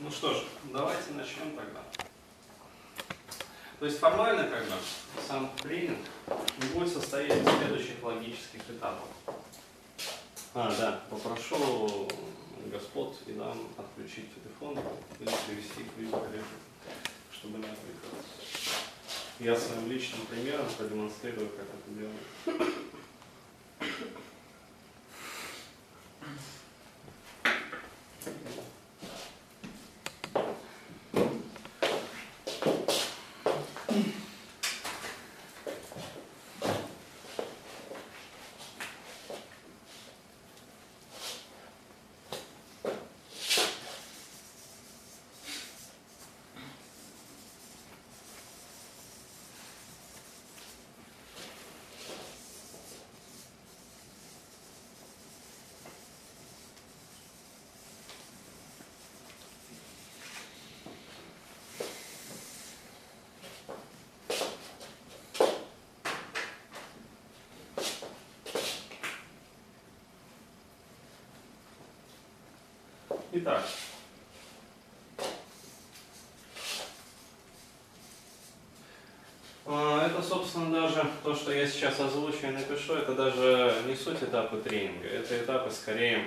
Ну что ж, давайте начнем тогда. То есть формально как бы сам тренинг будет состоять из следующих логических этапов. А, да, попрошу господ и дам отключить телефон или привести к видеорежиму, чтобы не отвлекаться. Я своим личным примером продемонстрирую, как это делать. Итак, а, это, собственно, даже то, что я сейчас озвучу и напишу, это даже не суть этапа тренинга, это этапы скорее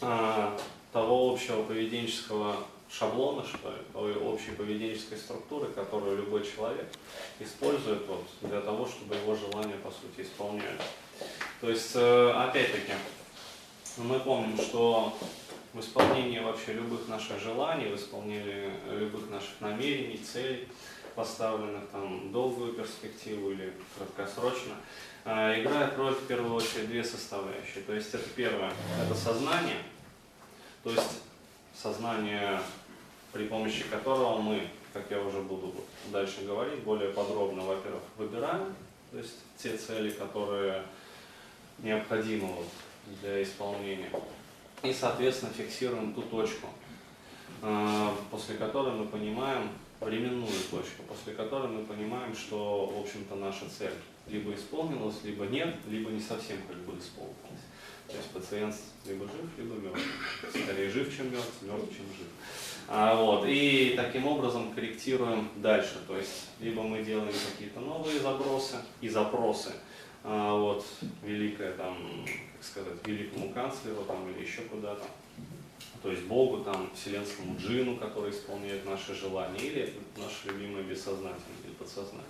а, того общего поведенческого шаблона, что ли, той общей поведенческой структуры, которую любой человек использует вот, для того, чтобы его желания, по сути, исполнялись. То есть, э, опять-таки, мы помним, что в исполнении вообще любых наших желаний, в исполнении любых наших намерений, целей, поставленных там долгую перспективу или краткосрочно, э, играет роль в первую очередь две составляющие. То есть это первое, это сознание, то есть сознание, при помощи которого мы, как я уже буду дальше говорить, более подробно, во-первых, выбираем, то есть те цели, которые необходимы для исполнения и, соответственно, фиксируем ту точку, э, после которой мы понимаем, временную точку, после которой мы понимаем, что, в общем-то, наша цель либо исполнилась, либо нет, либо не совсем как бы исполнилась. То есть пациент либо жив, либо мертв. Скорее жив, чем мертв, мертв, чем жив. А, вот, и таким образом корректируем дальше. То есть либо мы делаем какие-то новые забросы и запросы, а, вот, великое там, как сказать, великому канцлеру там, или еще куда-то, то есть Богу, там, вселенскому джину, который исполняет наши желания, или наше любимое бессознательное или подсознание.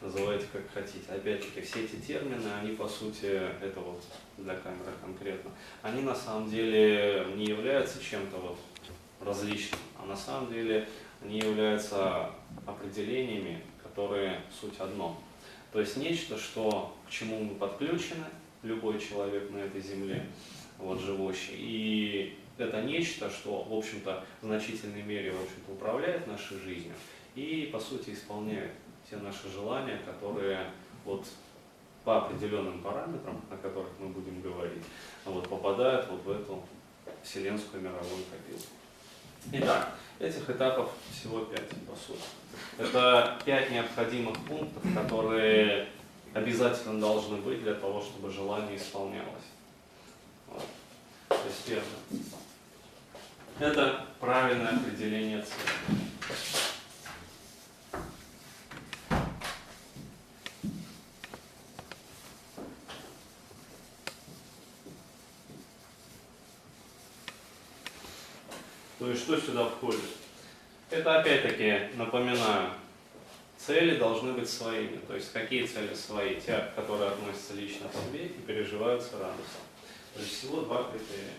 Называйте как хотите. Опять-таки, все эти термины, они по сути, это вот для камеры конкретно, они на самом деле не являются чем-то вот различным, а на самом деле они являются определениями, которые суть одно. То есть нечто, что, к чему мы подключены, любой человек на этой земле, вот, живущий, и это нечто, что, в общем-то, в значительной мере, в общем-то, управляет нашей жизнью и, по сути, исполняет те наши желания, которые вот по определенным параметрам, о которых мы будем говорить, вот, попадают вот в эту вселенскую мировую копилку. Итак, этих этапов всего пять, по сути. Это пять необходимых пунктов, которые обязательно должны быть для того, чтобы желание исполнялось. Вот. То есть первое. Это правильное определение цели. То есть что сюда входит? Это опять-таки, напоминаю, цели должны быть своими. То есть какие цели свои? Те, которые относятся лично к себе и переживаются радостно. То есть всего два критерия.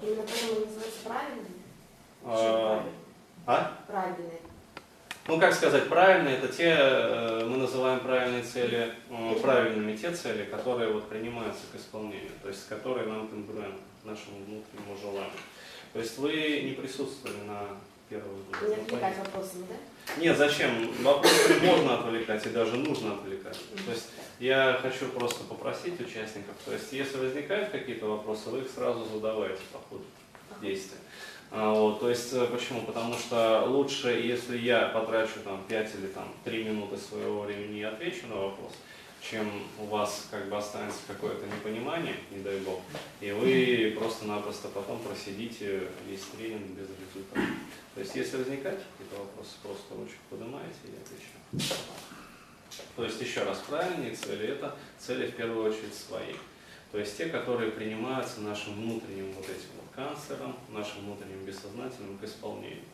Именно поэтому называется правильным? А, а? Правильный. Ну, как сказать, правильные, это те, э, мы называем правильные цели, э, правильными те цели, которые вот принимаются к исполнению, то есть которые нам конгруентны, нашему внутреннему желанию. То есть вы не присутствовали на первой Не отвлекать вопросами, да? Нет, зачем? Вопросы можно отвлекать и даже нужно отвлекать. То есть я хочу просто попросить участников, то есть если возникают какие-то вопросы, вы их сразу задавайте по ходу действия. А, вот, то есть э, почему? Потому что лучше, если я потрачу там 5 или там 3 минуты своего времени и отвечу на вопрос, чем у вас как бы останется какое-то непонимание, не дай бог, и вы просто-напросто потом просидите весь тренинг без результата. То есть, если возникают какие-то вопросы, просто ручку поднимаете и отвечаю. То есть, еще раз, правильные цели – это цели в первую очередь свои. То есть те, которые принимаются нашим внутренним вот этим вот канцлером, нашим внутренним бессознательным к исполнению.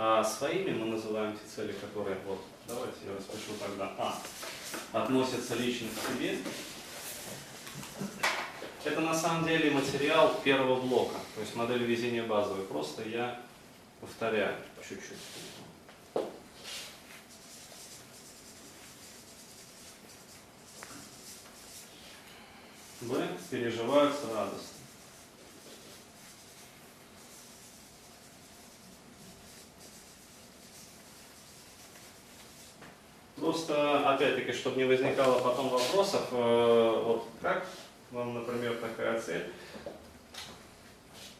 А своими мы называем те цели, которые, вот, давайте я распишу тогда, а, относятся лично к себе. Это на самом деле материал первого блока, то есть модель везения базовой. Просто я повторяю чуть-чуть. Б переживаются радостно. Просто, опять-таки, чтобы не возникало потом вопросов, э, вот как вам, например, такая цель?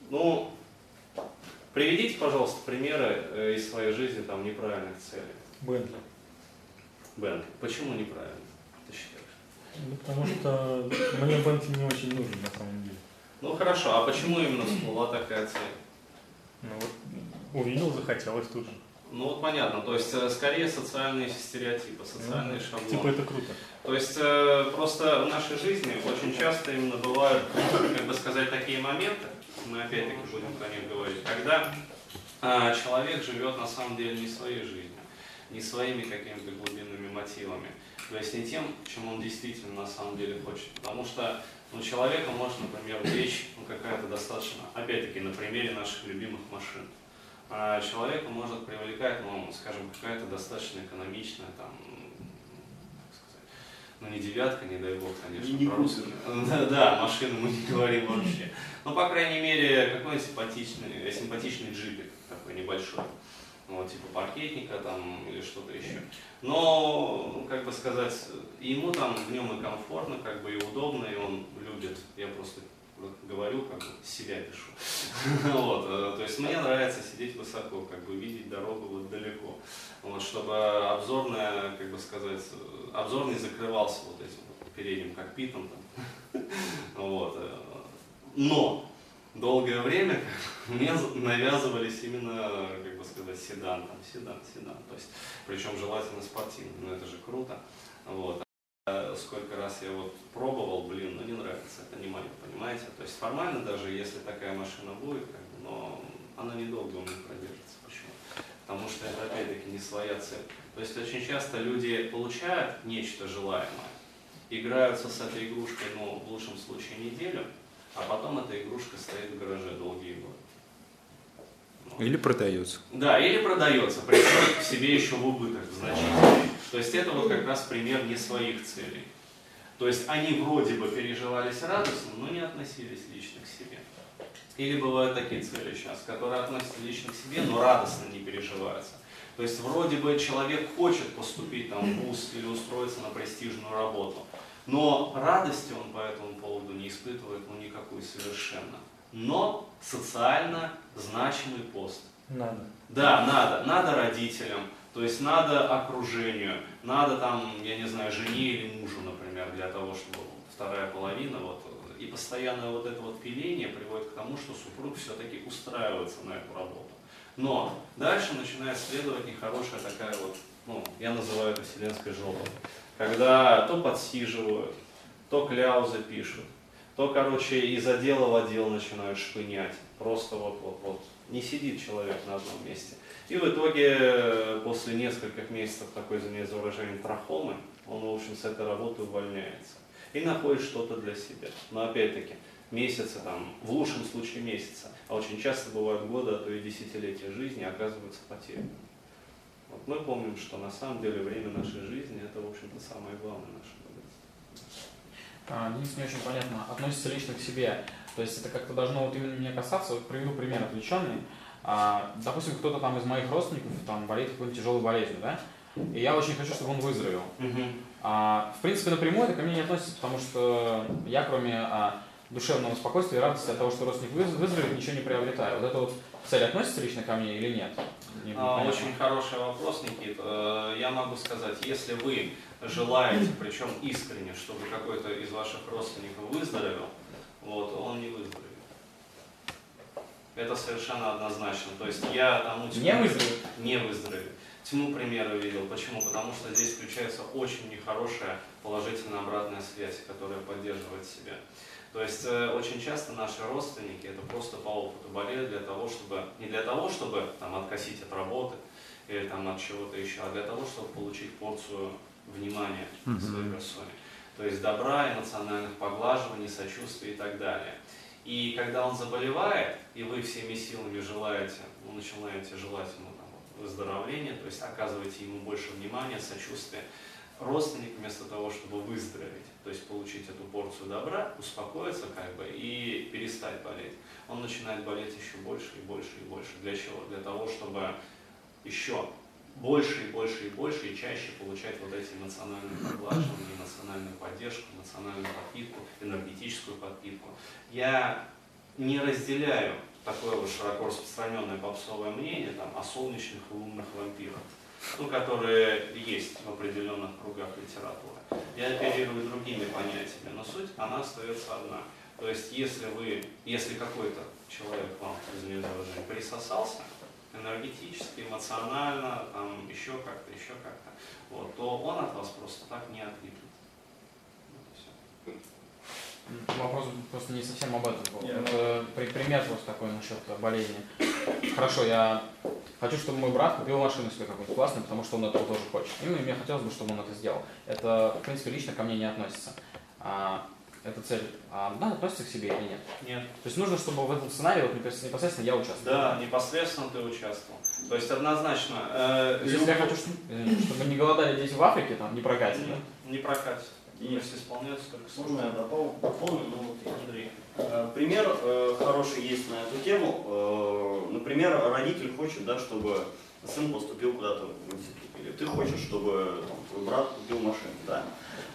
Ну, приведите, пожалуйста, примеры э, из своей жизни там неправильных целей. Бентли. Бен, почему неправильно, ты считаешь? Ну, потому что мне Бентли не очень нужен на самом деле. Ну хорошо, а почему именно всплыла такая цель? Ну вот увидел, захотелось тут же. Ну вот понятно, то есть э, скорее социальные стереотипы, социальные Ну, шаблоны. Типа это круто. То есть э, просто в нашей жизни очень часто именно бывают, как бы сказать, такие моменты, мы опять-таки будем про них говорить, когда э, человек живет на самом деле не своей жизнью, не своими какими-то глубинными мотивами, то есть не тем, чем он действительно на самом деле хочет. Потому что ну, человека может, например, вещь ну, какая-то достаточно, опять-таки на примере наших любимых машин. А человека может привлекать, ну, скажем, какая-то достаточно экономичная, там, ну не девятка, не дай бог, конечно, Не- по-русски. Да, да, машины мы не говорим вообще. Ну, по крайней мере, какой-нибудь симпатичный, э, симпатичный джипик такой небольшой. Вот, типа паркетника там или что-то еще. Но, ну, как бы сказать, ему там в нем и комфортно, как бы и удобно, и он любит. Я просто говорю, как бы себя пишу. Вот, э, то есть мне нравится сидеть высоко, как бы видеть дорогу вот далеко. Вот, чтобы обзорная, как бы сказать, э, обзор не закрывался вот этим вот передним кокпитом. Там. Вот. э, Но долгое время мне навязывались именно, как бы сказать, седан, там, седан, седан. То есть, причем желательно спортивный, но это же круто. Вот. А Сколько раз я вот пробовал, блин, ну не нравится, это не мое, понимаете? То есть формально даже, если такая машина будет, как бы, но она недолго у меня продержится. Почему? Потому что это опять-таки не своя цель. То есть очень часто люди получают нечто желаемое, играются с этой игрушкой, ну, в лучшем случае неделю, а потом эта игрушка стоит в гараже долгие годы. Ну, Или продается. да, или продается, причем себе еще в убыток значительный. То есть это вот как раз пример не своих целей. То есть они вроде бы переживались радостно, но не относились лично к себе. Или бывают такие цели сейчас, которые относятся лично к себе, но радостно не переживаются. То есть вроде бы человек хочет поступить там, в ВУЗ или устроиться на престижную работу, но радости он по этому поводу не испытывает ну никакой совершенно. Но социально значимый пост. Надо. Да, надо. Надо родителям, то есть надо окружению, надо там, я не знаю, жене или мужу, например, для того, чтобы вторая половина, вот, и постоянное вот это вот пиление приводит к тому, что супруг все-таки устраивается на эту работу. Но дальше начинает следовать нехорошая такая вот, ну, я называю это вселенской жопой, когда то подсиживают, то кляузы пишут, то, короче, из отдела в отдел начинают шпынять. Просто вот, вот, вот. Не сидит человек на одном месте. И в итоге, э, после нескольких месяцев такой, извиняюсь за выражение, трахомы, он, в общем, с этой работы увольняется. И находит что-то для себя. Но опять-таки, месяца, там, в лучшем случае месяца, а очень часто бывают годы, а то и десятилетия жизни оказываются потерянными. Вот мы помним, что на самом деле время нашей жизни это, в общем-то, самое главное наше богатство. А, Денис, не очень понятно, относится лично к себе. То есть это как-то должно вот именно меня касаться. Вот приведу пример отвлеченный. А, допустим, кто-то там из моих родственников там болеет какой-нибудь тяжелой болезнью, да? И я очень хочу, чтобы он выздоровел. А, в принципе, напрямую это ко мне не относится, потому что я, кроме а, душевного спокойствия и радости от того, что родственник выз- выздоровеет, ничего не приобретаю. Вот эта вот цель относится лично ко мне или нет? Не- А, непонятно. Очень хороший вопрос, Никит. Э, Я могу сказать, если вы желаете, причем искренне, чтобы какой-то из ваших родственников выздоровел, вот, он не выздоровеет. Это совершенно однозначно. То есть я тому Не выздоровеет? Не выздоровеет. Тьму примера видел. Почему? Потому что здесь включается очень нехорошая положительная обратная связь, которая поддерживает себя. То есть э, очень часто наши родственники это просто по опыту болеют для того, чтобы не для того, чтобы там откосить от работы или там от чего-то еще, а для того, чтобы получить порцию внимания в своей персоне. То есть добра, эмоциональных поглаживаний, сочувствия и так далее. И когда он заболевает, и вы всеми силами желаете, вы начинаете желать ему там, выздоровления, то есть оказываете ему больше внимания, сочувствия, родственник вместо того, чтобы выздороветь, то есть получить эту порцию добра, успокоиться как бы и перестать болеть, он начинает болеть еще больше и больше и больше. Для чего? Для того, чтобы еще больше и больше и больше и чаще получать вот эти эмоциональные поглаживания, эмоциональную поддержку, эмоциональную подпитку, энергетическую подпитку. Я не разделяю такое вот широко распространенное попсовое мнение там, о солнечных и лунных вампирах, ну, которые есть в определенных кругах литературы. Я оперирую другими понятиями, но суть, она остается одна. То есть, если вы, если какой-то человек вам, извините выражение, присосался, энергетически, эмоционально, там еще как-то, еще как-то, вот, то он от вас просто так не отлипнет. Вот. Вопрос просто не совсем об этом был. Это при- пример просто такой насчет болезни. Хорошо, я хочу, чтобы мой брат купил машину себе какую-нибудь классную, потому что он этого тоже хочет. И мне хотелось бы, чтобы он это сделал. Это, в принципе, лично ко мне не относится. Эта цель, а, она относится к себе или нет? Нет. То есть нужно, чтобы в этом сценарии вот, непос- непосредственно я участвовал. Да, непосредственно ты участвовал. То есть однозначно. э, То есть, если я хочу, чтобы, извините, чтобы не голодали дети в Африке, там, не прокатит, да? не, не прокатит. И- есть исполняется только Можно я допол- дополню? Ну, вот Андрей. Э, Пример э, хороший есть на эту тему. Э, Например, родитель хочет, да, чтобы сын поступил куда-то в институт. Или ты хочешь, чтобы там, твой брат купил машину. Да?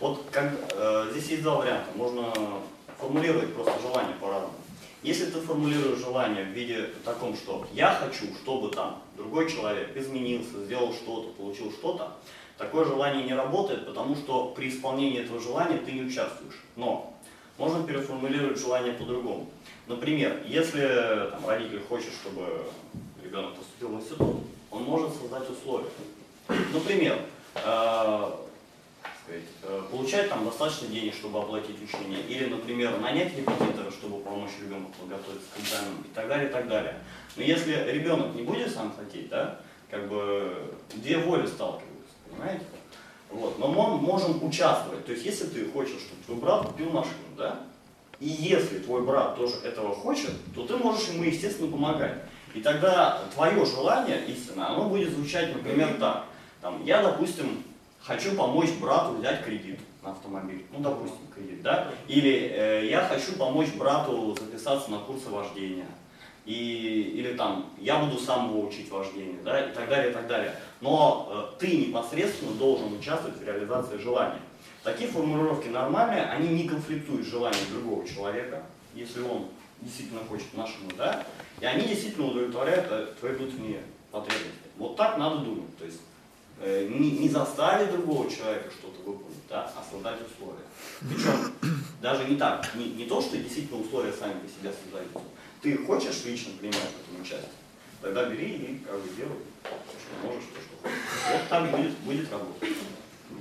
Вот как, э, здесь есть два варианта. Можно формулировать просто желание по-разному. Если ты формулируешь желание в виде таком, что я хочу, чтобы там другой человек изменился, сделал что-то, получил что-то, такое желание не работает, потому что при исполнении этого желания ты не участвуешь. Но можно переформулировать желание по-другому. Например, если там, родитель хочет, чтобы ребенок поступил в институт, он может создать условия. Например, э, получать там достаточно денег, чтобы оплатить учение, или, например, нанять репетитора, чтобы помочь ребенку подготовиться к экзаменам и так далее, и так далее. Но если ребенок не будет сам хотеть, да, как бы две воли сталкиваются, понимаете? Вот. Но мы можем участвовать. То есть, если ты хочешь, чтобы твой брат купил машину, да, и если твой брат тоже этого хочет, то ты можешь ему, естественно, помогать. И тогда твое желание, истинно, оно будет звучать, например, так. Там, я, допустим, хочу помочь брату взять кредит на автомобиль. Ну, допустим, кредит, да? Или э, я хочу помочь брату записаться на курсы вождения. И, или там, я буду сам его учить вождению, да, и так далее, и так далее. Но э, ты непосредственно должен участвовать в реализации желания. Такие формулировки нормальные, они не конфликтуют с желанием другого человека, если он действительно хочет машину, да, и они действительно удовлетворяют э, твои внутренние потребности. Вот так надо думать, то есть не, не заставить другого человека что-то выполнить, да, а создать условия. Причем даже не так, не, не то, что действительно условия сами по себе создаются. Ты хочешь лично принимать в этом участие, тогда бери и как бы делай, то, что можешь, то, что хочешь. Вот так будет, будет работать.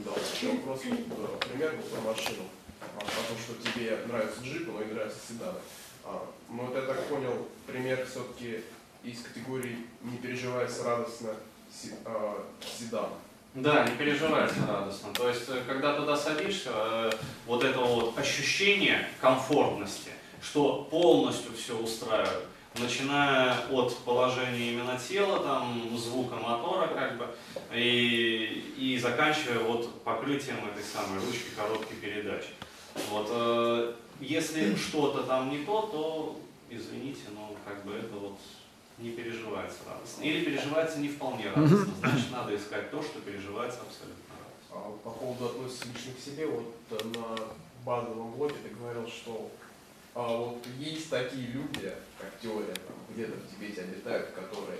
Да, еще вопрос, э, пример про машину. А, О том, что тебе нравятся джипы, но и нравятся седаны. А, Ну, вот я так понял, пример все-таки из категории «не переживается радостно си- а, седан». Да, не переживайте радостно. То есть, э, когда туда садишься, э, вот это вот ощущение комфортности, что полностью все устраивает, начиная от положения именно тела, там, звука мотора, как бы, и, и заканчивая вот покрытием этой самой ручки коробки передач. Вот, э, если что-то там не то, то, извините, но как бы это вот не переживается радостно. Или переживается не вполне радостно. Значит, надо искать то, что переживается абсолютно радостно. А По поводу относится лично к себе, вот э, на базовом блоке ты говорил, что а, вот есть такие люди, как теория, там, где-то в Тибете обитают, которые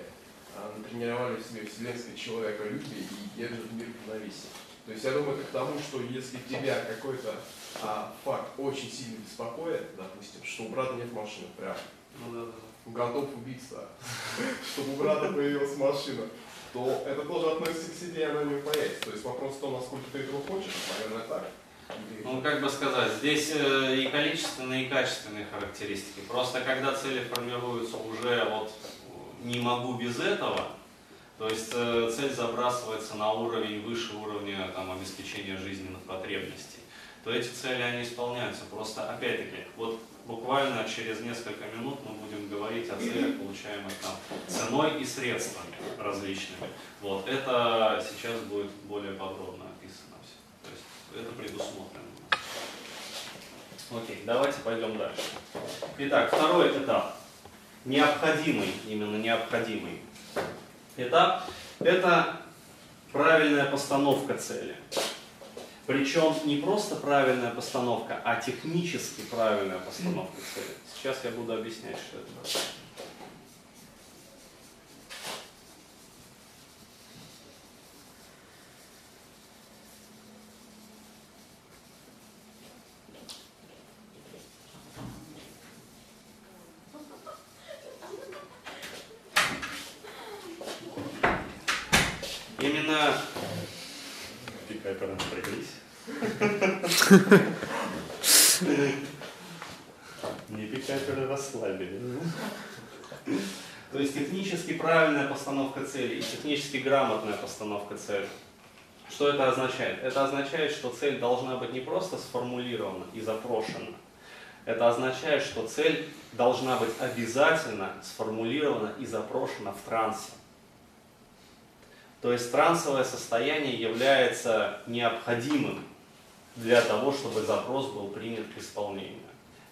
а, натренировали в себе вселенское человеколюбие и держат мир в равновесии. То есть я думаю, это к тому, что если тебя какой-то а, факт очень сильно беспокоит, допустим, что у брата нет машины, прям Ну да, да. Готов убиться, чтобы у брата появилась машина, то это тоже относится к себе, и она не появится. То есть вопрос в том, насколько ты этого хочешь, наверное, так. Ну, как бы сказать, здесь э, и количественные, и качественные характеристики. Просто когда цели формируются уже вот не могу без этого, то есть э, цель забрасывается на уровень выше уровня там, обеспечения жизненных потребностей, то эти цели они исполняются. Просто опять-таки, вот буквально через несколько минут мы будем говорить о целях, получаемых там ценой и средствами различными. Вот это сейчас будет более подробно описано все. То есть это предусмотрено. Окей, давайте пойдем дальше. Итак, второй этап. Необходимый, именно необходимый этап – это правильная постановка цели. Причем не просто правильная постановка, а технически правильная постановка цели. Сейчас я буду объяснять, что это такое. Именно пикаперы напряглись. Не пикаперы расслабили. То есть технически правильная постановка цели и технически грамотная постановка цели. Что это означает? Это означает, что цель должна быть не просто сформулирована и запрошена. Это означает, что цель должна быть обязательно сформулирована и запрошена в трансе. То есть трансовое состояние является необходимым для того, чтобы запрос был принят к исполнению.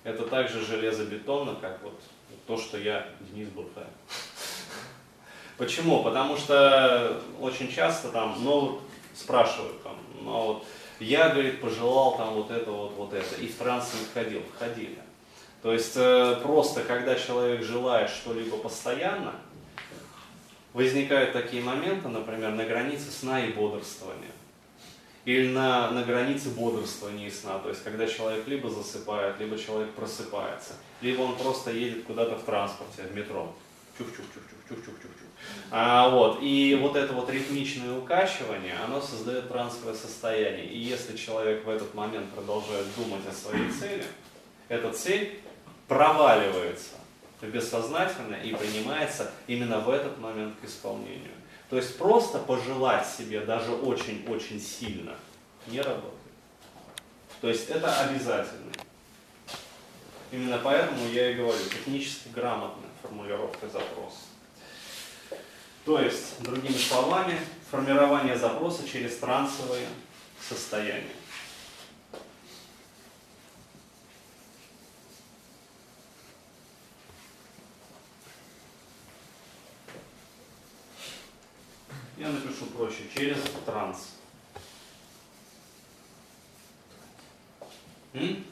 Это также железобетонно, как вот то, что я Денис Бурхаев. Почему? Потому что очень часто там, ну, спрашивают там, ну, вот, я, говорит, пожелал там вот это, вот, вот это, и в транс не входил, входили. То есть э, просто, когда человек желает что-либо постоянно, возникают такие моменты, например, на границе сна и бодрствования. Или на, на границе бодрствования и сна. То есть, когда человек либо засыпает, либо человек просыпается, либо он просто едет куда-то в транспорте, в метро. Чух-чух-чух-чух-чух-чух-чух. А, вот. И вот это вот ритмичное укачивание, оно создает трансовое состояние. И если человек в этот момент продолжает думать о своей цели, эта цель проваливается в и принимается именно в этот момент к исполнению. То есть просто пожелать себе даже очень-очень сильно не работает. То есть это обязательно. Именно поэтому я и говорю, технически грамотная формулировка запроса. То есть, другими словами, формирование запроса через трансовые состояния. Я напишу проще, через транс. М?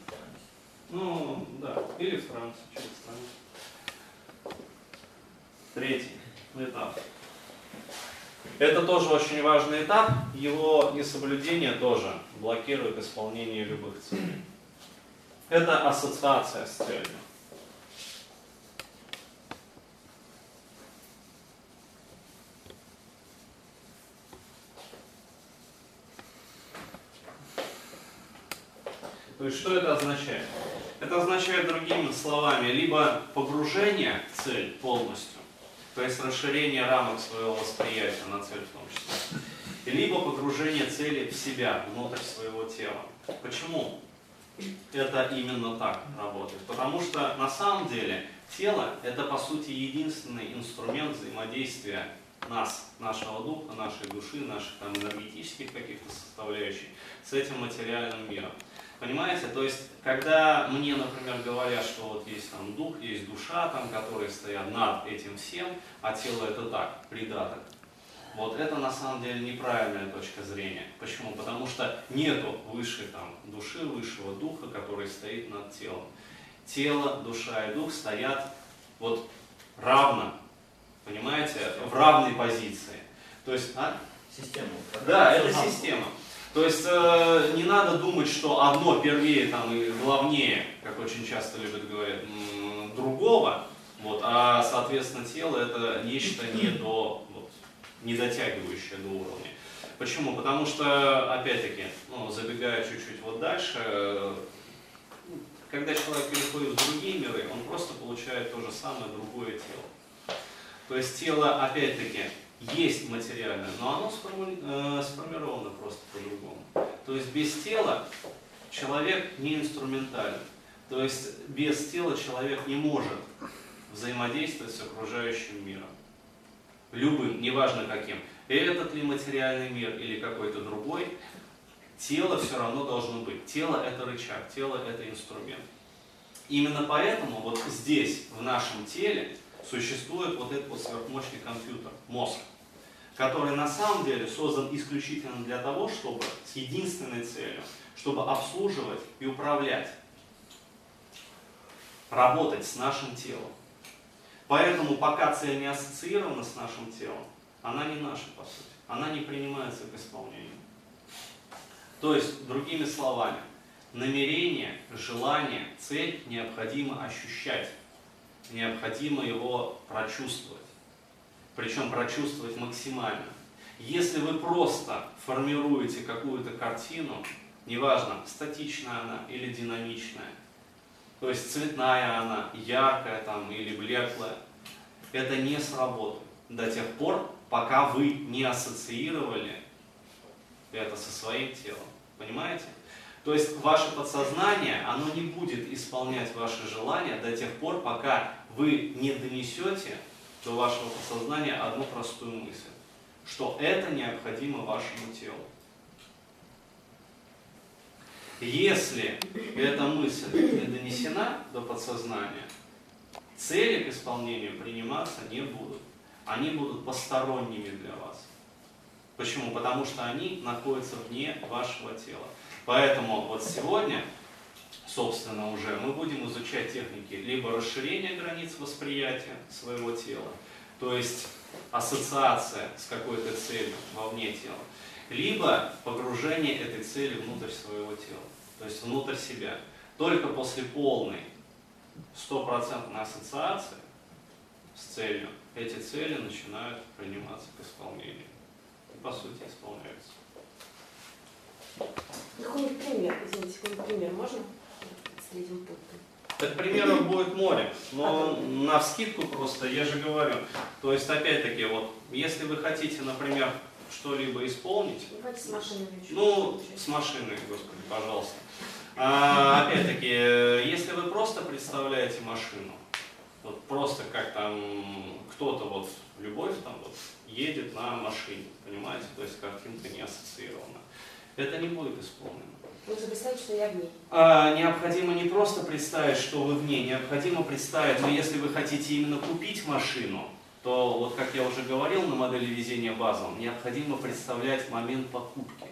Ну, да, или в трансе, через транс. Третий этап. Это тоже очень важный этап. Его несоблюдение тоже блокирует исполнение любых целей. Это ассоциация с целью. То есть что это означает? Это означает другими словами, либо погружение в цель полностью, то есть расширение рамок своего восприятия на цель в том числе, либо погружение цели в себя, внутрь своего тела. Почему это именно так работает? Потому что на самом деле тело это по сути единственный инструмент взаимодействия нас, нашего духа, нашей души, наших там энергетических каких-то составляющих с этим материальным миром. Понимаете? То есть, когда мне, например, говорят, что вот есть там дух, есть душа, там, которые стоят над этим всем, а тело это так, придаток. Вот это на самом деле неправильная точка зрения. Почему? Потому что нету высшей там, души, высшего духа, который стоит над телом. Тело, душа и дух стоят вот равно, понимаете, в равной позиции. То есть, а? Система. Да, это система. То есть э, не надо думать, что одно первее там, и главнее, как очень часто любят говорить, другого, вот, а соответственно тело это нечто не до, вот, не дотягивающее до уровня. Почему? Потому что, опять-таки, ну, забегая чуть-чуть вот дальше, э, когда человек переходит в другие миры, он просто получает то же самое другое тело. То есть тело, опять-таки, есть материальное, но оно сформу- э, сформировано просто по-другому. То есть без тела человек не инструментален. То есть без тела человек не может взаимодействовать с окружающим миром. Любым, неважно каким. Этот ли материальный мир или какой-то другой, тело все равно должно быть. Тело это рычаг, тело это инструмент. Именно поэтому вот здесь, в нашем теле, существует вот этот вот сверхмощный компьютер, мозг, который на самом деле создан исключительно для того, чтобы с единственной целью, чтобы обслуживать и управлять, работать с нашим телом. Поэтому пока цель не ассоциирована с нашим телом, она не наша по сути, она не принимается к исполнению. То есть, другими словами, намерение, желание, цель необходимо ощущать, необходимо его прочувствовать. Причем прочувствовать максимально. Если вы просто формируете какую-то картину, неважно, статичная она или динамичная, то есть цветная она, яркая там или блеклая, это не сработает до тех пор, пока вы не ассоциировали это со своим телом. Понимаете? То есть ваше подсознание, оно не будет исполнять ваши желания до тех пор, пока вы не донесете до вашего подсознания одну простую мысль, что это необходимо вашему телу. Если эта мысль не донесена до подсознания, цели к исполнению приниматься не будут. Они будут посторонними для вас. Почему? Потому что они находятся вне вашего тела. Поэтому вот сегодня, собственно, уже мы будем изучать техники либо расширения границ восприятия своего тела, то есть ассоциация с какой-то целью вовне тела, либо погружение этой цели внутрь своего тела, то есть внутрь себя. Только после полной стопроцентной ассоциации с целью эти цели начинают приниматься к исполнению. И по сути исполняются. Какой-нибудь пример, извините, какой-нибудь пример можно с пунктом? Так примеров будет море, но на вскидку просто, я же говорю, то есть опять-таки, вот, если вы хотите, например, что-либо исполнить, Давайте с чуть ну, с машиной, господи, пожалуйста. А, опять-таки, если вы просто представляете машину, вот просто как там кто-то вот, любовь там вот, едет на машине, понимаете, то есть картинка не ассоциирована, это не будет исполнено. Нужно представить, что я в ней. А, необходимо не просто представить, что вы в ней, необходимо представить, но если вы хотите именно купить машину, то, вот как я уже говорил на модели везения базовом, необходимо представлять момент покупки.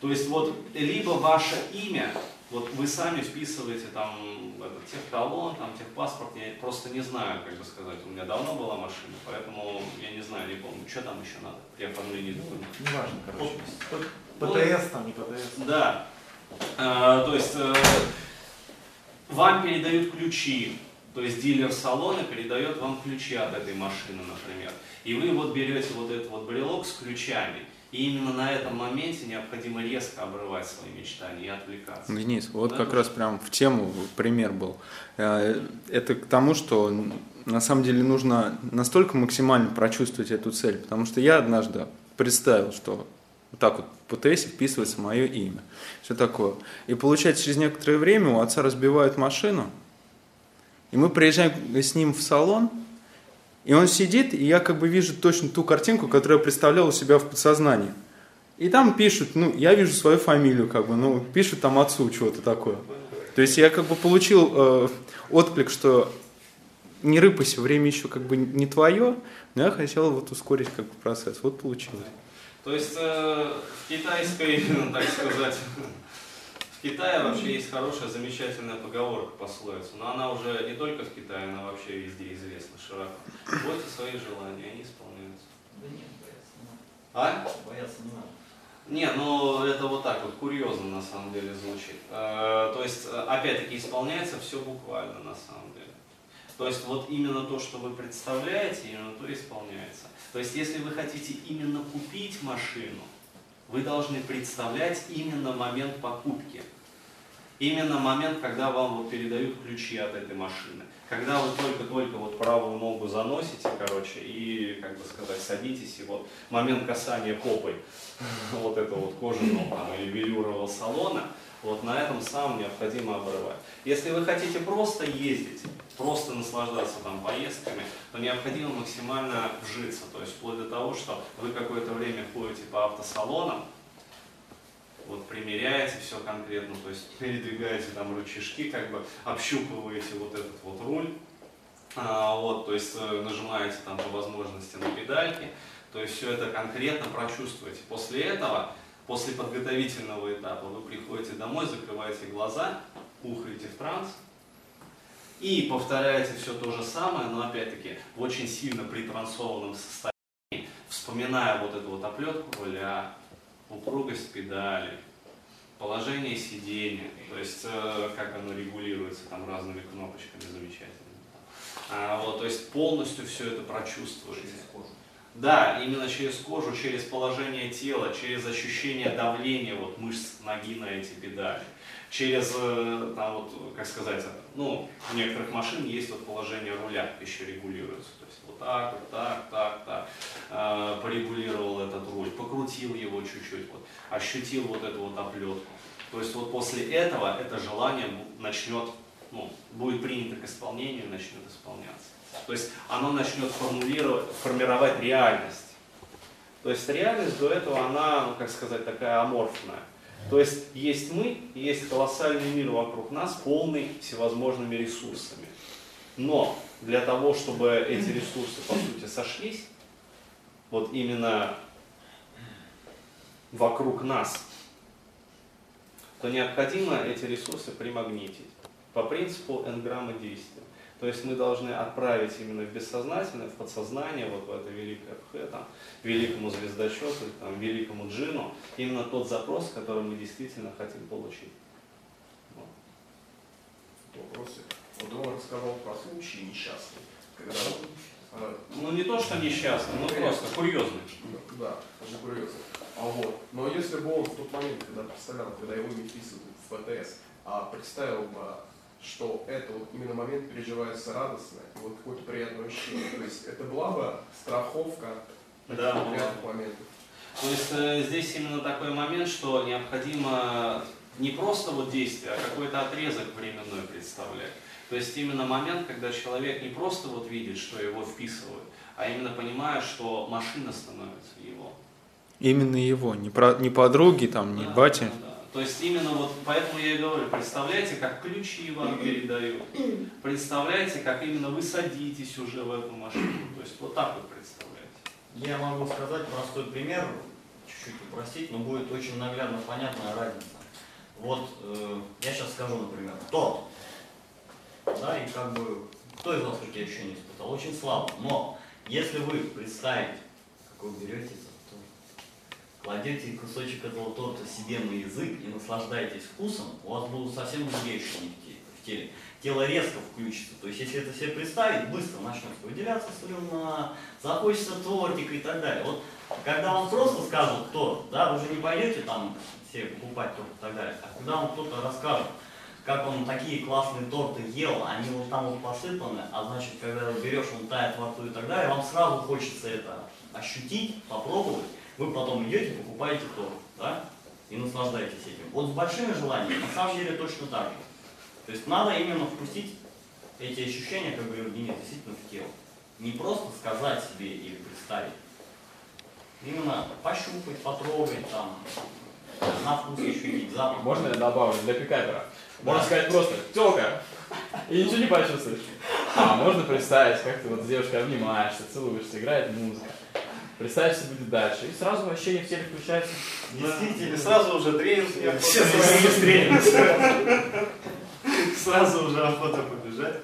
То есть вот либо ваше имя, вот вы сами вписываете там этот техталон, там техпаспорт, я просто не знаю, как бы сказать, у меня давно была машина, поэтому я не знаю, не помню, что там еще надо при оформлении документов. Неважно, короче. Ну, ПТС там, не ПТС. Да. А, то есть э, вам передают ключи, то есть дилер салона передает вам ключи от этой машины, например. И вы вот берете вот этот вот брелок с ключами, и именно на этом моменте необходимо резко обрывать свои мечтания и отвлекаться. Денис, вот Да, как раз прям в тему пример был. Э, Это к тому, что на самом деле нужно настолько максимально прочувствовать эту цель, потому что я однажды представил, что вот так вот ПТС вписывается мое имя. Все такое. И получается, через некоторое время у отца разбивают машину, и мы приезжаем с ним в салон, и он сидит, и я как бы вижу точно ту картинку, которую я представлял у себя в подсознании. И там пишут, ну, я вижу свою фамилию, как бы, ну, пишут там отцу чего-то такое. То есть я как бы получил э, отклик, что не рыпайся, время еще как бы не твое, но я хотел вот ускорить как бы процесс. Вот получилось. То есть э, в китайской, так сказать, в Китае вообще есть хорошая, замечательная поговорка, пословица, но она уже не только в Китае, она вообще везде известна широко. Бойте свои желания, они исполняются. Да нет, бояться не надо. А? Бояться не надо. Не, ну это вот так вот курьезно на самом деле звучит. Э, То есть, э, опять-таки, исполняется все буквально на самом деле. То есть вот именно то, что вы представляете, именно то и исполняется. То есть если вы хотите именно купить машину, вы должны представлять именно момент покупки. Именно момент, когда вам вот передают ключи от этой машины. Когда вы только-только вот правую ногу заносите, короче, и, как бы сказать, садитесь, и вот момент касания попой вот этого вот кожаного там, или велюрового салона, вот на этом самом необходимо обрывать. Если вы хотите просто ездить, просто наслаждаться там поездками, то необходимо максимально вжиться. То есть вплоть до того, что вы какое-то время ходите по автосалонам, вот примеряете все конкретно, то есть передвигаете там рычажки, как бы общупываете вот этот вот руль, а, вот, то есть э, нажимаете там по возможности на педальки, то есть все это конкретно прочувствуете. После этого, после подготовительного этапа, вы приходите домой, закрываете глаза, ухаете в транс и повторяете все то же самое, но опять-таки в очень сильно притрансованном состоянии, вспоминая вот эту вот оплетку руля, упругость педали, положение сидения, то есть э, как оно регулируется там разными кнопочками замечательно. А, вот, то есть полностью все это прочувствуете. Да, именно через кожу, через положение тела, через ощущение давления вот, мышц ноги на эти педали, через, э, там, вот, как сказать, ну, у некоторых машин есть вот положение руля еще регулируется. То есть вот так, вот так, так, так. Э, порегулировал этот руль, покрутил его чуть-чуть, вот, ощутил вот эту вот оплетку. То есть вот после этого это желание начнет, ну, будет принято к исполнению начнет исполняться. То есть оно начнет формулировать, формировать реальность. То есть реальность до этого, она, ну, как сказать, такая аморфная. То есть есть мы, и есть колоссальный мир вокруг нас, полный всевозможными ресурсами. Но для того, чтобы эти ресурсы, по сути, сошлись, вот именно вокруг нас, то необходимо эти ресурсы примагнитить по принципу энграммы действия. То есть мы должны отправить именно в бессознательное, в подсознание, вот в это великое пх, там, великому звездочету, там, великому джину, именно тот запрос, который мы действительно хотим получить. Вот. Вопросы. Вот он рассказал про случай несчастный, когда э, Ну не то, что несчастный, ну просто курьезный. Да, даже курьезно. А вот. Но если бы он в тот момент, когда представлял, когда его не вписывают в ПТС, а представил бы, что это вот именно момент переживается радостно, и вот какое-то приятное ощущение. То есть это была бы страховка Да, приятных моментов. То есть э, здесь именно такой момент, что необходимо не просто вот действие, а какой-то отрезок временной представлять. То есть именно момент, когда человек не просто вот видит, что его вписывают, а именно понимает, что машина становится его. Именно его, не, про, не подруги, там, не Да, бати. да, да. То есть именно вот, поэтому я и говорю, представляете, как ключи вам передают, представляете, как именно вы садитесь уже в эту машину, то есть вот так вот представляете. Я могу сказать простой пример, чуть-чуть упростить, но будет очень наглядно понятная разница. Вот э, я сейчас скажу, например, торт. Да, и как бы, кто из вас какие ощущения испытал? Очень слабо. Но если вы представите, как вы берете кладете кусочек этого торта себе на язык и наслаждаетесь вкусом, у вас будут совсем другие ощущения в те- в теле. Тело резко включится. То есть, если это себе представить, быстро начнется выделяться слюна, захочется тортика и так далее. Вот когда вам просто скажут торт, да, вы же не пойдете там все покупать торт и так далее, а когда вам кто-то расскажет, как он такие классные торты ел, они вот там вот посыпаны, а значит, когда берешь, он тает во рту и так далее, вам сразу хочется это ощутить, попробовать, вы потом идете, покупаете торт, да, и наслаждаетесь этим. Вот с большими желаниями, на самом деле точно так же. То есть надо именно впустить эти ощущения, как говорил Денис, действительно в тело. Не просто сказать себе или представить. Именно пощупать, потрогать, там, на вкус ощутить, запах. Можно я добавлю для пикапера? Можно Да. сказать просто «тёлка», и ничего не почувствуешь. А можно представить, как ты вот с девушкой обнимаешься, целуешься, играет музыка. Представить, что будет дальше. И сразу ощущение в теле включается. И сразу уже тренинг не Сразу уже охота побежать.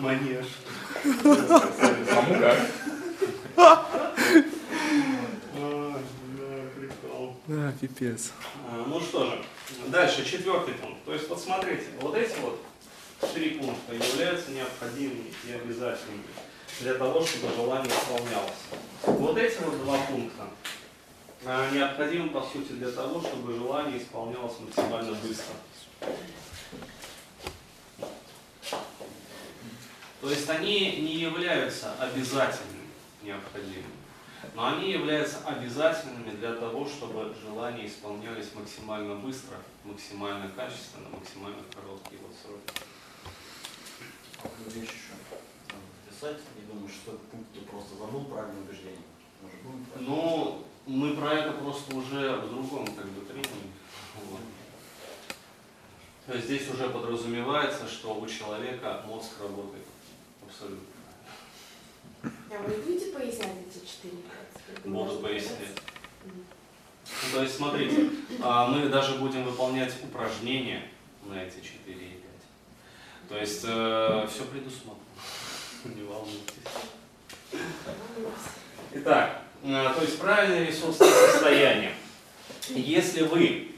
Манеж. Кому как. Да, пипец. А, Ну что же, дальше четвертый пункт. То есть вот смотрите, вот эти вот три пункта являются необходимыми и обязательными для того, чтобы желание исполнялось. Вот эти вот два пункта а, необходимы по сути для того, чтобы желание исполнялось максимально быстро. То есть они не являются обязательными, необходимыми, но они являются обязательными для того, чтобы желания исполнялись максимально быстро, максимально качественно, максимально в короткие вот сроки. Писать. Я думаю, что этот пункт ты просто забыл правильное убеждение. Правильно? Ну, мы про это просто уже в другом как бы тренинге. Вот. То есть здесь уже подразумевается, что у человека мозг работает абсолютно. А вы будете пояснять эти четыре? Буду Может, пояснять. Ну, То есть, смотрите, а, мы даже будем выполнять упражнения на эти 4 и 5. То есть, все предусмотрено. Не волнуйтесь. Итак, э, то есть правильное ресурсное состояние. Если вы,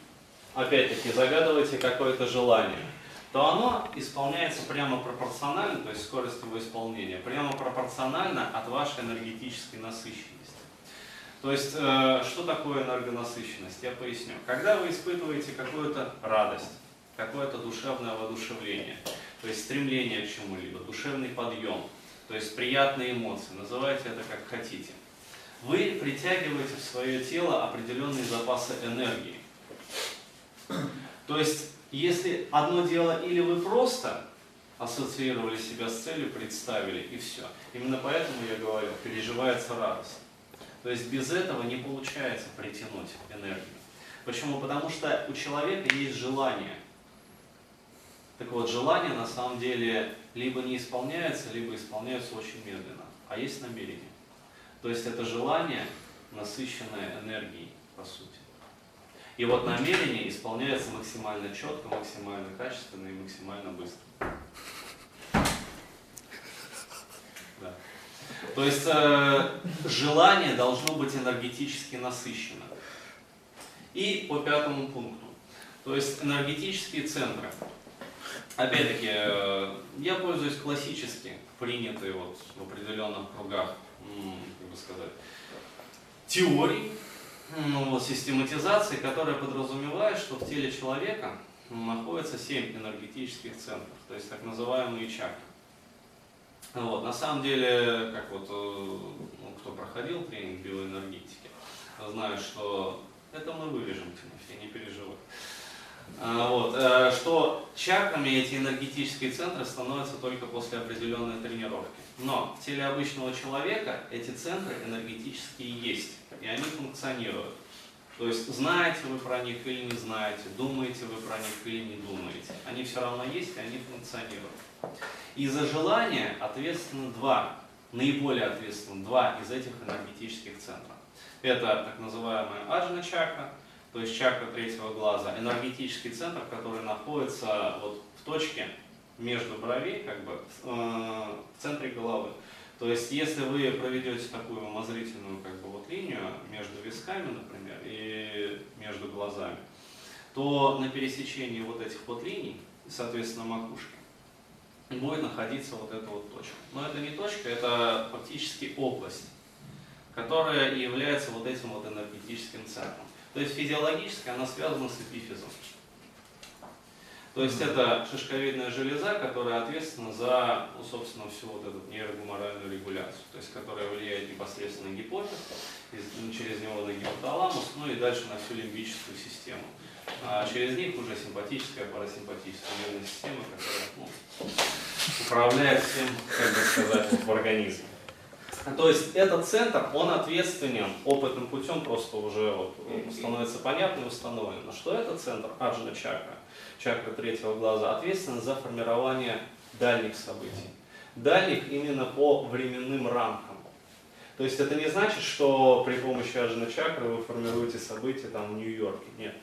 опять-таки, загадываете какое-то желание, то оно исполняется прямо пропорционально, то есть скорость его исполнения, прямо пропорционально от вашей энергетической насыщенности. То есть, э, что такое энергонасыщенность? Я поясню. Когда вы испытываете какую-то радость, какое-то душевное воодушевление, то есть стремление к чему-либо, душевный подъем, то есть приятные эмоции, называйте это как хотите, вы притягиваете в свое тело определенные запасы энергии. То есть, если одно дело, или вы просто ассоциировали себя с целью, представили, и все. Именно поэтому я говорю, переживается радость. То есть без этого не получается притянуть энергию. Почему? Потому что у человека есть желание. Так вот, желание на самом деле либо не исполняется, либо исполняется очень медленно. А есть намерение. То есть это желание, насыщенное энергией, по сути. И вот намерение исполняется максимально четко, максимально качественно и максимально быстро. Да. То есть э, желание должно быть энергетически насыщено. И по пятому пункту. То есть энергетические центры. Опять-таки, э, я пользуюсь классически принятой вот в определенных кругах, как бы сказать, теорий, ну, вот, систематизации, которая подразумевает, что в теле человека находится семь энергетических центров, то есть так называемые чакры. Вот, на самом деле, как вот, э, ну, кто проходил тренинг биоэнергетики, знают, что это мы вырежем, Тимофей, не переживай. А, Вот, э, что чакрами эти энергетические центры становятся только после определенной тренировки. Но в теле обычного человека эти центры энергетические есть, и они функционируют. То есть знаете вы про них или не знаете, думаете вы про них или не думаете, они все равно есть, и они функционируют. И за желание ответственны два, наиболее ответственны два из этих энергетических центров. Это так называемая аджна чакра, то есть чакра третьего глаза, энергетический центр, который находится вот в точке между бровей, как бы э, в центре головы. То есть, если вы проведете такую умозрительную как бы, вот, линию между висками, например, и между глазами, то на пересечении вот этих вот линий, соответственно, макушки, будет находиться вот эта вот точка. Но это не точка, это фактически область, которая является вот этим вот энергетическим центром. То есть физиологически она связана с эпифизом. То есть это шишковидная железа, которая ответственна за, ну, собственно, всю вот эту нейрогуморальную регуляцию, то есть которая влияет непосредственно на гипофиз, из- ну, через него на гипоталамус, ну и дальше на всю лимбическую систему. А через них уже симпатическая, парасимпатическая нервная система, которая ну, управляет всем, как бы сказать, в организме. То есть этот центр, он ответственен опытным путем, просто уже вот становится понятно и установлено, что этот центр, аджна чакра, чакра третьего глаза, ответственен за формирование дальних событий. Дальних именно по временным рамкам. То есть это не значит, что при помощи аджна чакры вы формируете события там в Нью-Йорке. Нет.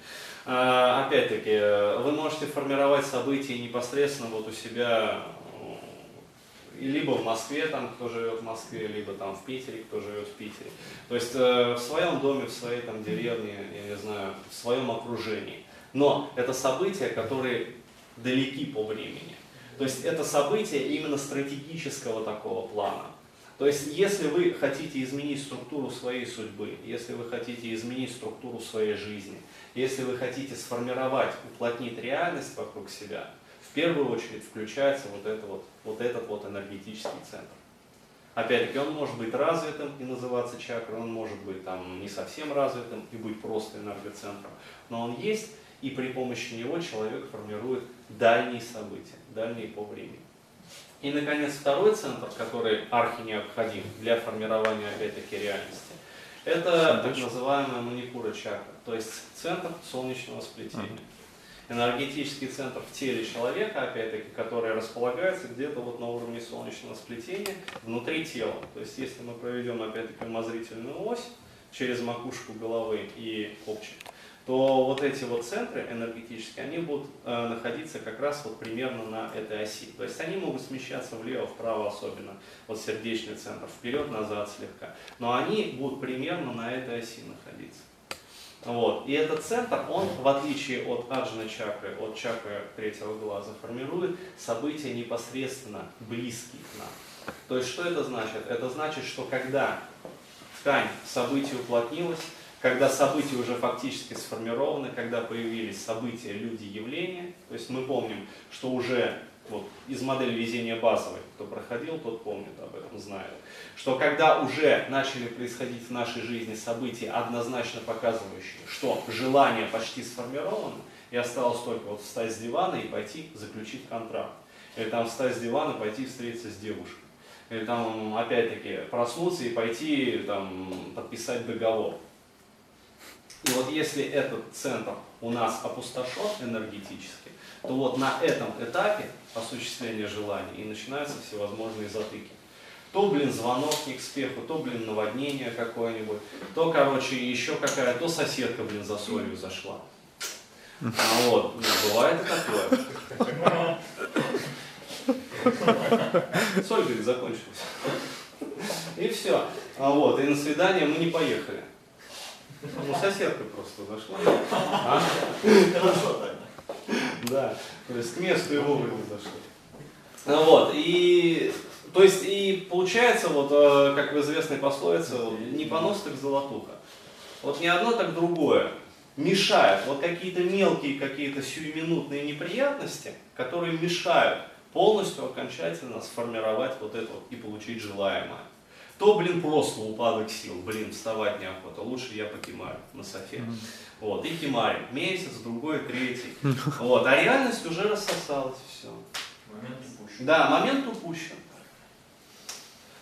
А, Опять-таки, э, вы можете формировать события непосредственно вот у себя э, и либо в Москве, там, кто живет в Москве, либо там в Питере, кто живет в Питере. То есть э, в своем доме, в своей там деревне, я не знаю, в своем окружении. Но это события, которые далеки по времени. То есть это события именно стратегического такого плана. То есть если вы хотите изменить структуру своей судьбы, если вы хотите изменить структуру своей жизни, если вы хотите сформировать, уплотнить реальность вокруг себя, в первую очередь включается вот, это вот, вот этот вот энергетический центр. Опять-таки, он может быть развитым и называться чакрой, он может быть там не совсем развитым и быть просто энергоцентром, но он есть, и при помощи него человек формирует дальние события, дальние по времени. И, наконец, второй центр, который архи необходим для формирования, опять-таки, реальности, это так называемая манипура чакра, то есть центр солнечного сплетения энергетический центр в теле человека, опять-таки, который располагается где-то вот на уровне солнечного сплетения внутри тела. То есть, если мы проведем, опять-таки, умозрительную ось через макушку головы и копчик, то вот эти вот центры энергетические, они будут э, находиться как раз вот примерно на этой оси. То есть они могут смещаться влево, вправо особенно, вот сердечный центр, вперед, назад слегка. Но они будут примерно на этой оси находиться. Вот. И этот центр, он, в отличие от аджны чакры, от чакры третьего глаза, формирует события непосредственно близкие к нам. То есть, что это значит? Это значит, что когда ткань событий уплотнилась, когда события уже фактически сформированы, когда появились события, люди, явления, то есть мы помним, что уже вот, из модели везения базовой, кто проходил, тот помнит об этом, знает, что когда уже начали происходить в нашей жизни события, однозначно показывающие, что желание почти сформировано, и осталось только вот встать с дивана и пойти заключить контракт. Или там встать с дивана и пойти встретиться с девушкой. Или там опять-таки проснуться и пойти там, подписать договор. И вот если этот центр у нас опустошен энергетически, то вот на этом этапе осуществления желаний и начинаются всевозможные затыки. То, блин, звонок не к спеху, то, блин, наводнение какое-нибудь, то, короче, еще какая, то соседка, блин, за солью зашла. А вот, ну, бывает и такое. Соль, говорит, закончилась. И все. А вот, и на свидание мы не поехали. Ну, соседка просто зашла. А? Хорошо так. Да, то есть к месту его вовремя зашли. Ну Вот, и то есть и получается, вот, э, как в известной пословице, не понос, так золотуха. Вот не одно, так другое мешают. Вот какие-то мелкие, какие-то сиюминутные неприятности, которые мешают полностью окончательно сформировать вот это вот и получить желаемое. То, блин, просто упадок сил, блин, вставать неохота, лучше я покимаю на софе. Вот, и кимарим. Месяц, другой, третий. Вот, а реальность уже рассосалась, все. Момент упущен. Да, момент упущен.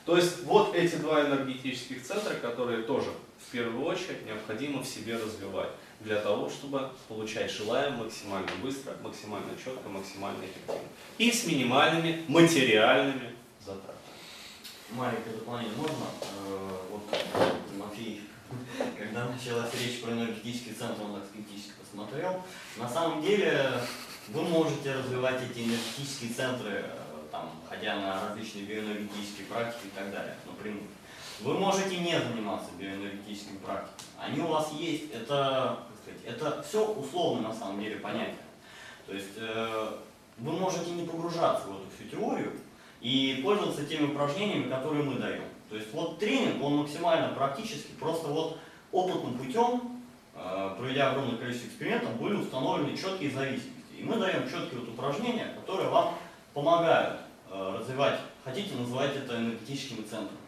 То есть вот эти два энергетических центра, которые тоже в первую очередь необходимо в себе развивать для того, чтобы получать желаемое максимально быстро, максимально четко, максимально эффективно. И с минимальными материальными затратами. Маленькое дополнение можно? Э, Вот Матвей, когда началась речь про энергетический центр, он так скептически посмотрел. На самом деле вы можете развивать эти энергетические центры, э, там, ходя на различные биоэнергетические практики и так далее, напрямую. Вы можете не заниматься биоэнергетическими практиками. Они у вас есть, это, сказать, это все условно на самом деле понятие. То есть э, вы можете не погружаться в эту всю теорию, и пользоваться теми упражнениями, которые мы даем. То есть вот тренинг, он максимально практически, просто вот опытным путем, э, проведя огромное количество экспериментов, были установлены четкие зависимости. И мы даем четкие вот упражнения, которые вам помогают э, развивать, хотите называть это энергетическими центрами.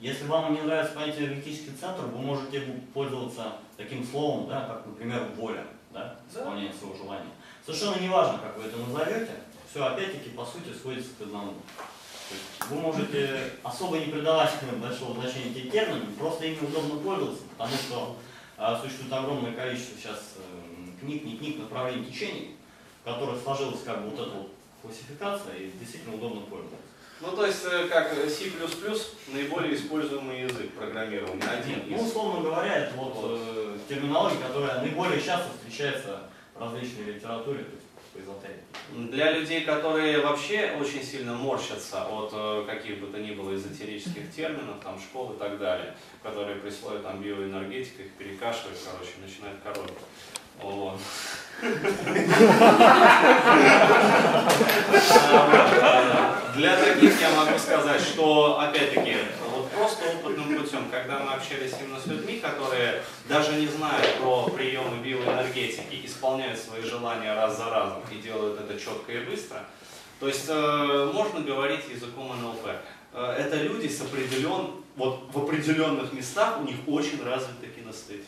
Если вам не нравится понятие энергетический центр, вы можете пользоваться таким словом, да, как, например, воля, да, исполнение своего желания. Совершенно не важно, как вы это назовете, все опять-таки по сути сводится к одному. Вы можете особо не придавать большого значения этим терминам, просто ими удобно пользоваться, потому что а, существует огромное количество сейчас э, книг, не книг, направлений течений, в которых сложилась как бы вот эта вот классификация и действительно удобно пользоваться. Ну, то есть, э, как C++ наиболее используемый язык программирования, один Ну, условно говоря, это вот э, терминология, которая наиболее часто встречается в различной литературе, то есть Для людей, которые вообще очень сильно морщатся от э, каких бы то ни было эзотерических терминов, там, школ и так далее, которые присвоят там биоэнергетика, их перекашивают, короче, начинает коробить. Вот. А, Для таких я могу сказать, что, опять-таки, просто опытным путем, когда мы общались именно с людьми, которые даже не знают про приемы биоэнергетики, исполняют свои желания раз за разом и делают это четко и быстро, то есть э, можно говорить языком НЛП. Э, это люди с определен, вот в определенных местах у них очень развита кинестетика.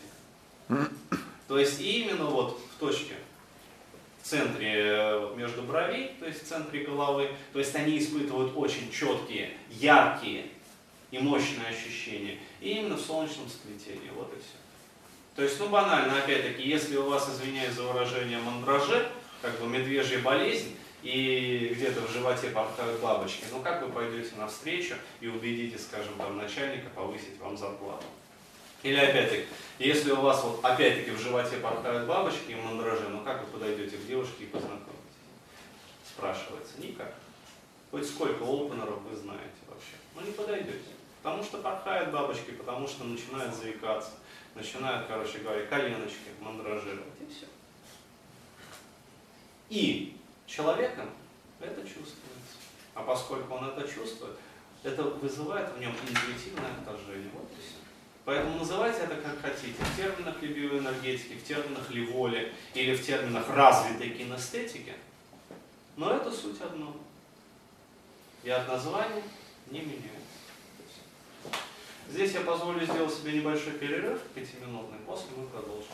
То есть именно вот в точке, в центре э, между бровей, то есть в центре головы, то есть они испытывают очень четкие, яркие и мощные ощущения. И именно в солнечном сплетении, вот и все. То есть, ну банально, опять-таки, если у вас, извиняюсь за выражение, мандраже, как бы медвежья болезнь, и где-то в животе порхают бабочки, ну как вы пойдете навстречу и убедите, скажем, там начальника повысить вам зарплату? Или опять-таки, если у вас вот опять-таки в животе порхают бабочки и мандраже, ну как вы подойдете к девушке и познакомитесь? Спрашивается, никак. Хоть сколько опенеров вы знаете вообще? Ну не подойдете. Потому что порхают бабочки, потому что начинают заикаться, начинают, короче говоря, коленочки мандражировать и все. И человеком это чувствуется. А поскольку он это чувствует, это вызывает в нем интуитивное отторжение. Вот и все. Поэтому называйте это как хотите. В терминах ли биоэнергетики, в терминах ли воли или в терминах развитой кинестетики. Но это суть одно. И от названия не меняется. Здесь я позволю сделать себе небольшой перерыв, пятиминутный, после мы продолжим.